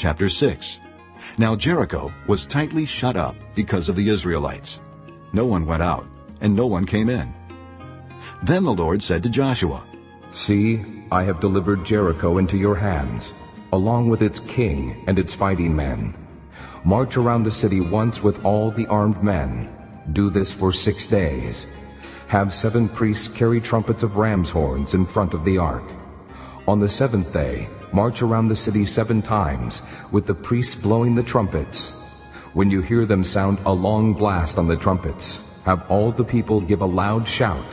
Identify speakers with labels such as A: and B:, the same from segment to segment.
A: Chapter 6 Now Jericho was tightly shut up because of the Israelites. No one went out, and no one came in. Then the Lord said to Joshua,
B: See, I have delivered Jericho into your hands, along with its king and its fighting men. March around the city once with all the armed men. Do this for six days. Have seven priests carry trumpets of ram's horns in front of the ark. On the seventh day, march around the city seven times, with the priests blowing the trumpets. When you hear them sound a long blast on the trumpets, have all the people give a loud shout.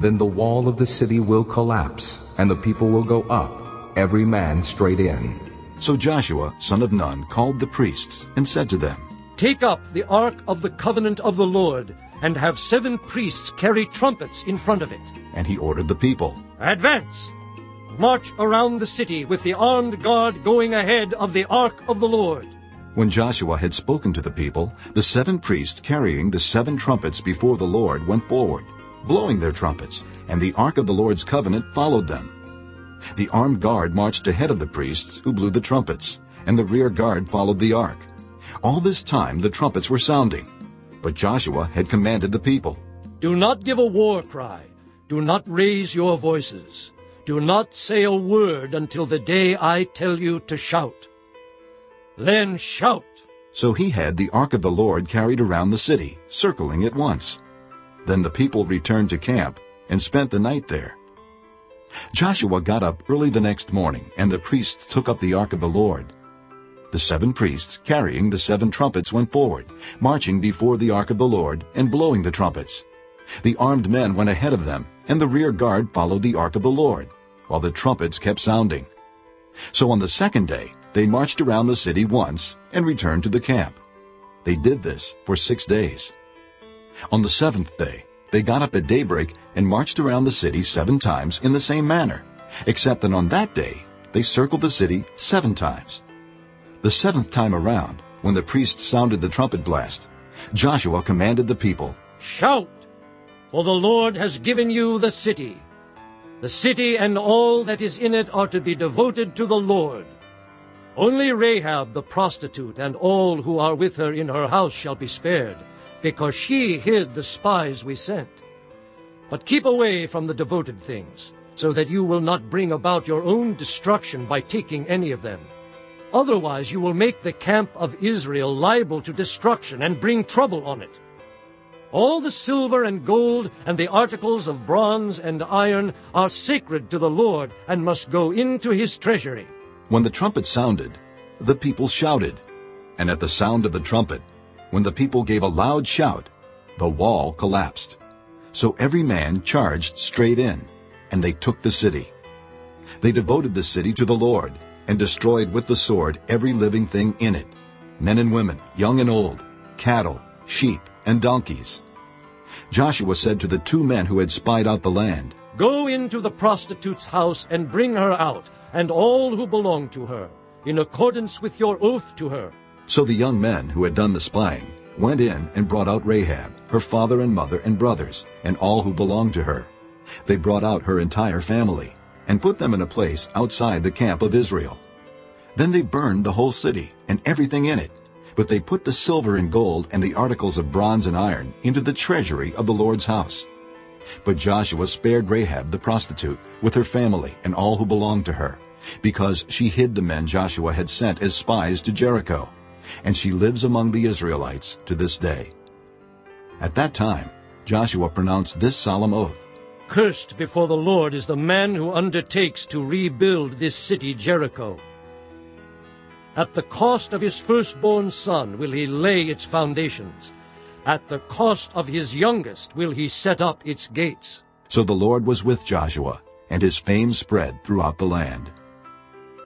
B: Then the wall of the city will collapse, and the people will go up, every man straight in.
A: So Joshua, son of Nun, called the priests and said to them,
C: Take up the ark of the covenant of the Lord, and have seven priests carry trumpets in front of it.
A: And he ordered the people,
C: Advance! March around the city with the armed guard going ahead of the ark of the Lord.
A: When Joshua had spoken to the people, the seven priests carrying the seven trumpets before the Lord went forward, blowing their trumpets, and the ark of the Lord's covenant followed them. The armed guard marched ahead of the priests, who blew the trumpets, and the rear guard followed the ark. All this time the trumpets were sounding, but Joshua had commanded the people,
C: Do not give a war cry. Do not raise your voices. Do not say a word until the day I tell you to shout. Then shout.
A: So he had the ark of the Lord carried around the city, circling it once. Then the people returned to camp and spent the night there. Joshua got up early the next morning, and the priests took up the ark of the Lord. The seven priests, carrying the seven trumpets, went forward, marching before the ark of the Lord and blowing the trumpets. The armed men went ahead of them, and the rear guard followed the ark of the Lord, while the trumpets kept sounding. So on the second day they marched around the city once and returned to the camp. They did this for six days. On the seventh day they got up at daybreak and marched around the city seven times in the same manner, except that on that day they circled the city seven times. The seventh time around, when the priests sounded the trumpet blast, Joshua commanded the people,
C: Shout! For the Lord has given you the city. The city and all that is in it are to be devoted to the Lord. Only Rahab the prostitute and all who are with her in her house shall be spared, because she hid the spies we sent. But keep away from the devoted things, so that you will not bring about your own destruction by taking any of them. Otherwise you will make the camp of Israel liable to destruction and bring trouble on it. All the silver and gold and the articles of bronze and iron are sacred to the Lord and must go into his treasury.
A: When the trumpet sounded, the people shouted. And at the sound of the trumpet, when the people gave a loud shout, the wall collapsed. So every man charged straight in, and they took the city. They devoted the city to the Lord, and destroyed with the sword every living thing in it, men and women, young and old, cattle, sheep, and donkeys. Joshua said to the two men who had spied out the land,
C: Go into the prostitute's house and bring her out, and all who belong to her, in accordance with your oath to her.
A: So the young men who had done the spying went in and brought out Rahab, her father and mother and brothers, and all who belonged to her. They brought out her entire family, and put them in a place outside the camp of Israel. Then they burned the whole city and everything in it, but they put the silver and gold and the articles of bronze and iron into the treasury of the Lord's house. But Joshua spared Rahab the prostitute with her family and all who belonged to her, because she hid the men Joshua had sent as spies to Jericho, and she lives among the Israelites to this day. At that time Joshua pronounced this solemn oath,
C: Cursed before the Lord is the man who undertakes to rebuild this city Jericho. At the cost of his firstborn son will he lay its foundations. At the cost of his youngest will he set up its gates.
A: So the Lord was with Joshua, and his fame spread throughout the land.